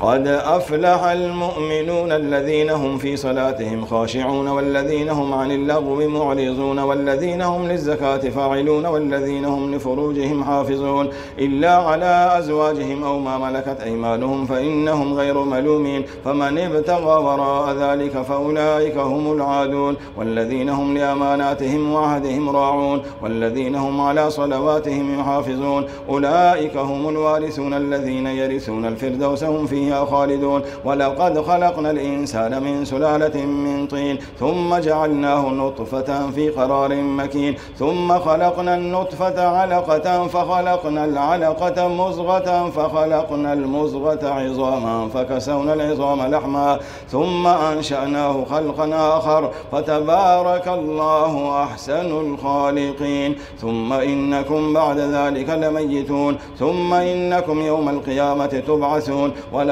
قد أفلح المؤمنون الذين هم في صلاتهم خاشعون والذين هم عن اللغو معرضون والذين هم للزكاة فاعلون والذين هم لفروجهم حافظون إلا على أزواجهم أو ما ملكت أيمانهم فإنهم غير ملومين فمن ابتغى وراء ذلك فأولئك هم العادون والذين هم لأماناتهم وعهدهم راعون والذين هم على صلواتهم يحافظون أولئك هم الوارثون الذين يرثون الفردوس هم فيه فيها خالدون. ولقد خلقنا الإنسان من سلالة من طين ثم جعلناه نطفة في قرار مكين ثم خلقنا النطفة علقة فخلقنا العلقة مزغة فخلقنا المزغة عظاما فكسونا العظام لحما ثم أنشأناه خلقا آخر فتبارك الله أحسن الخالقين. ثم إنكم بعد ذلك لميتون ثم إنكم يوم القيامة تبعثون. ولقد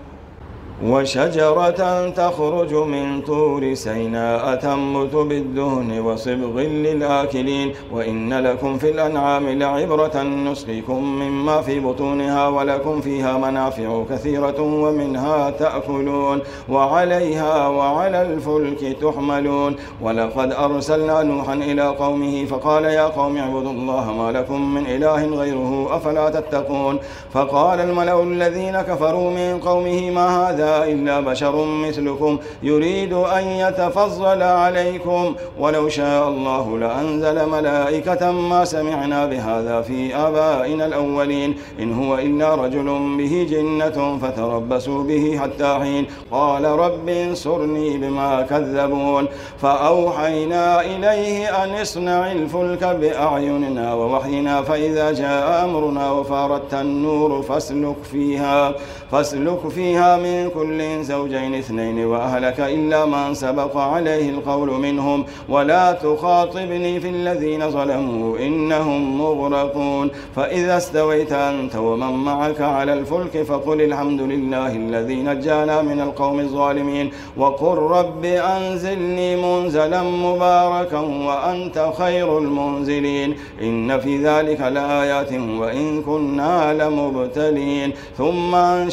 وشجرة تخرج من طور سيناء تنبت بالدهن وصبغ للآكلين وإن لكم في الأنعام لعبرة نسقيكم مما في بطونها ولكم فيها منافع كثيرة ومنها تأكلون وعليها وعلى الفلك تحملون. ولقد أرسلنا نوحا إلى قومه فقال يا قوم اعبدوا الله ما لكم من إله غيره أفلا تتقون. فقال الملأ الذين كفروا من قومه ما هذا إلا بشر مثلكم يريد أن يتفضل عليكم ولو شاء الله لأنزل ملائكة ما سمعنا بهذا في آبائنا الأولين إن هو إلا رجل به جنة فتربصوا به حتى حين قال رب انصرني بما كذبون فأوحينا إليه أن اصنع الفلك بأعيننا ووحينا فإذا جاء أمرنا وفارت النور فاسلك فيها فاسلك فيها من كل زوجين اثنين وأهلك إلا من سبق عليه القول منهم. ولا تخاطبني في الذين ظلموا إنهم مغرقون. فإذا استويت أنت ومن معك على الفلك فقل الحمد لله الذي نجانا من القوم الظالمين. وقل رب أنزلني منزلا مباركا وأنت خير المنزلين. إن في ذلك لآيات وإن كنا لمبتلين. ثم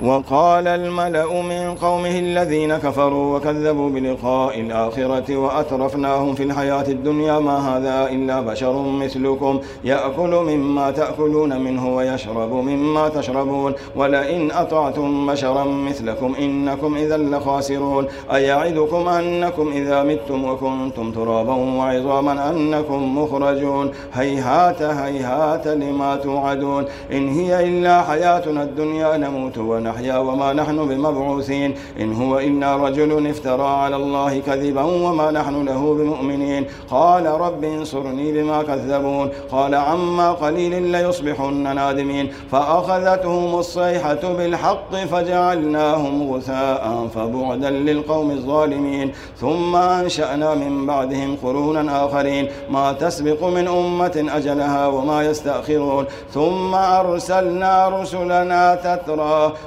وقال الملأ من قومه الذين كفروا وكذبوا بلقاء الآخرة وأترفناهم في الحياة الدنيا ما هذا إلا بشر مثلكم يأكل مما تأكلون منه ويشرب مما تشربون ولئن أطعتم بشرا مثلكم إنكم إذا لخاسرون أيعدكم أنكم إذا متم وكنتم ترابا وعظاما أنكم مخرجون هيهات هيهات لما توعدون إن هي إلا حياتنا الدنيا نموت ونحن نحيا وما نحن بمبعوثين. إن هو إلا رجل افترى على الله كذبا وما نحن له بمؤمنين. قال رب انصرني بما كذبون. قال عما قليل ليصبحن نادمين. فأخذتهم الصيحة بالحق فجعلناهم غثاء فبعدا للقوم الظالمين. ثم أنشأنا من بعدهم قرونا آخرين. ما تسبق من أمة أجلها وما يستأخرون. ثم أرسلنا رسلنا تترى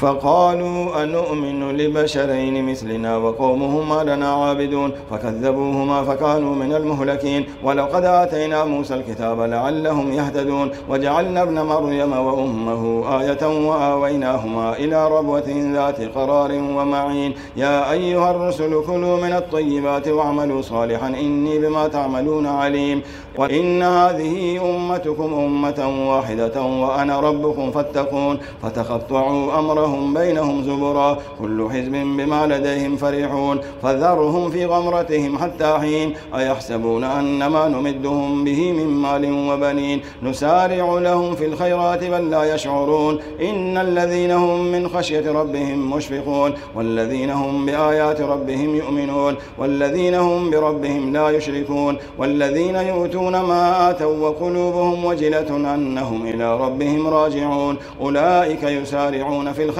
فقالوا أنؤمن لبشرين مثلنا وقومهما لنا عابدون فكذبوهما فكانوا من المهلكين ولقد آتينا موسى الكتاب لعلهم يهتدون وجعلنا ابن مريم وأمه آية وآويناهما إلى ربوة ذات قرار ومعين يا أيها الرسل كلوا من الطيبات واعملوا صالحا إني بما تعملون عليم وإن هذه أمتكم أمة واحدة وأنا ربكم فاتقون فتقطعوا أمرهم بينهم زبرا. كل حزب بما لديهم فرحون. فذرهم في غمرتهم حتى حين أيحسبون أن ما نمدهم به من مال وبنين. نسارع لهم في الخيرات بل لا يشعرون. إن الذين هم من خشية ربهم مشفقون. والذين هم بآيات ربهم يؤمنون. والذين هم بربهم لا يشركون. والذين يؤتون ما آتوا وقلوبهم وجلة أنهم إلى ربهم راجعون. أولئك يسارعون في الخيرات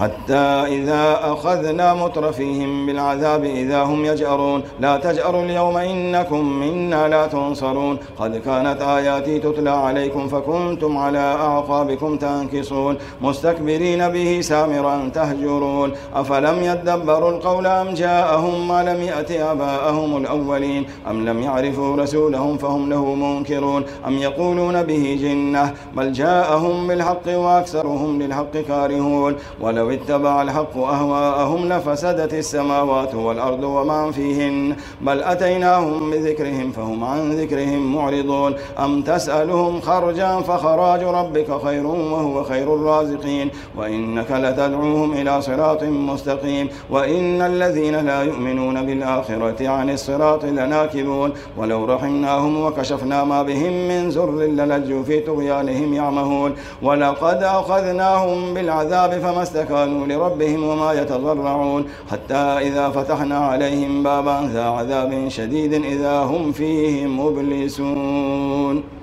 حتى إذا أخذنا مترفيهم بالعذاب إذا هم يجأرون. لا تجأروا اليوم إنكم منا لا تنصرون. قد كانت آياتي تتلى عليكم فكنتم على أعقابكم تنكصون. مستكبرين به سامرا تهجرون. أفلم يدبروا القول أم جاءهم ما لم يأت آباءهم الأولين؟ أم لم يعرفوا رسولهم فهم له منكرون. أم يقولون به جنة؟ بل جاءهم بالحق وأكثرهم للحق كارهون. ولو لو اتبع الحق أهواءهم لفسدت السماوات والأرض ومن فيهن بل أتيناهم بذكرهم فهم عن ذكرهم معرضون. أم تسألهم خرجا فخراج ربك خير وهو خير الرازقين. وإنك لتدعوهم إلى صراط مستقيم. وإن الذين لا يؤمنون بالآخرة عن الصراط لناكبون. ولو رحمناهم وكشفنا ما بهم من زر للجوا في طغيانهم يعمهون. ولقد أخذناهم بالعذاب فما استكبروا كانوا لربهم وما يتضرعون حتى إذا فتحنا عليهم بابا ذا عذاب شديد إذا هم فيه مبلسون.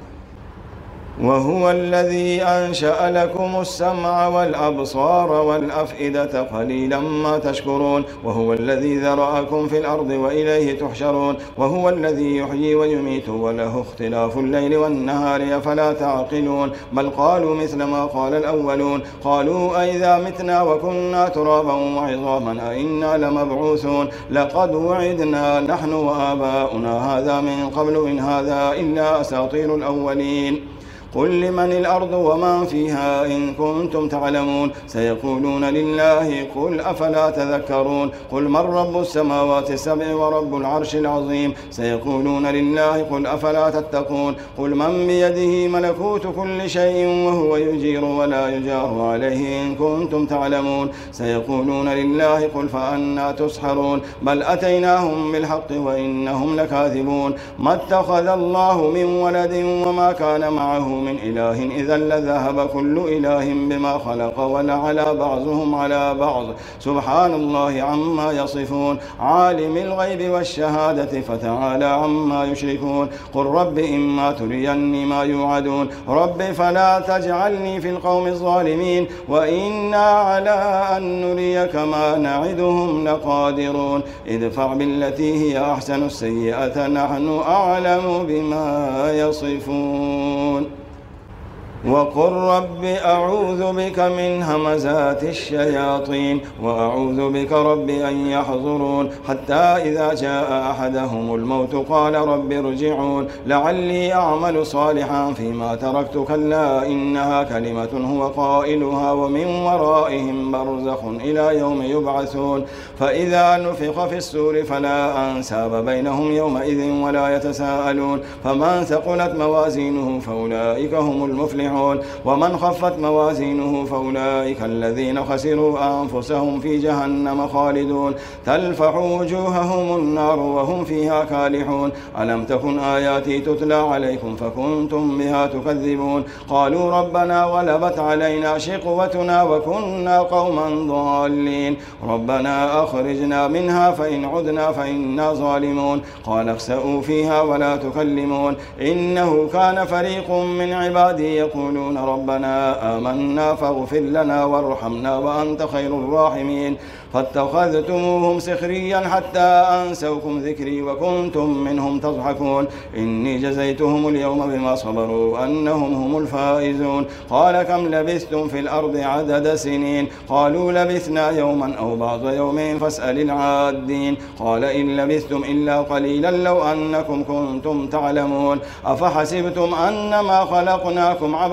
وهو الذي أنشأ لكم السمع والأبصار والأفئدة قليلا ما تشكرون. وهو الذي ذرأكم في الأرض وإليه تحشرون. وهو الذي يحيي ويميت وله اختلاف الليل والنهار فلا تعقلون؟ بل قالوا مثل ما قال الأولون. قالوا أئذا متنا وكنا ترابا وعظاما أئنا لمبعوثون. لقد وعدنا نحن وآباؤنا هذا من قبل إن هذا إلا أساطير الأولين. قل لمن الأرض ومن فيها إن كنتم تعلمون سيقولون لله قل أفلا تذكرون قل من رب السماوات السبع ورب العرش العظيم سيقولون لله قل أفلا تتقون قل من بيده ملكوت كل شيء وهو يجير ولا يجار عليه إن كنتم تعلمون سيقولون لله قل فأنا تسحرون بل أتيناهم بالحق وإنهم لكاذبون ما اتخذ الله من ولد وما كان معه من إله إذا لذهب كل إله بما خلق ولعلى بعضهم على بعض. سبحان الله عما يصفون. عالم الغيب والشهادة فتعالى عما يشركون. قل رب إما تريني ما يوعدون. رب فلا تجعلني في القوم الظالمين. وإنا على أن نريك ما نعدهم لقادرون. ادفع بالتي هي أحسن السيئة. نحن أعلم بما يصفون. وقل رب أعوذ بك من همزات الشياطين وأعوذ بك رب أن يحضرون حتى إذا جاء أحدهم الموت قال رب ارجعون لعلي أعمل صالحا فيما تركت كلا إنها كلمة هو قائلها ومن ورائهم برزخ إلى يوم يبعثون فإذا نفخ في السور فلا أنساب بينهم يومئذ ولا يتساءلون فمن ثقلت موازينه فأولئك هم المفلحون يفلحون. ومن خفت موازينه فأولئك الذين خسروا أنفسهم في جهنم خالدون. تلفح وجوههم النار وهم فيها كالحون. ألم تكن آياتي تتلى عليكم فكنتم بها تكذبون. قالوا ربنا غلبت علينا شقوتنا وكنا قوما ضالين. ربنا أخرجنا منها فإن عدنا فإنا ظالمون. قال اخسأوا فيها ولا تكلمون. إنه كان فريق من عبادي يقول يقولون ربنا آمنا فاغفر لنا وارحمنا وأنت خير الراحمين. فاتخذتموهم سخريا حتى أنسوكم ذكري وكنتم منهم تضحكون. إني جزيتهم اليوم بما صبروا أنهم هم الفائزون. قال كم لبثتم في الأرض عدد سنين؟ قالوا لبثنا يوما أو بعض يوم فاسأل العادين. قال إن لبثتم إلا قليلا لو أنكم كنتم تعلمون. أفحسبتم أنما خلقناكم عبثا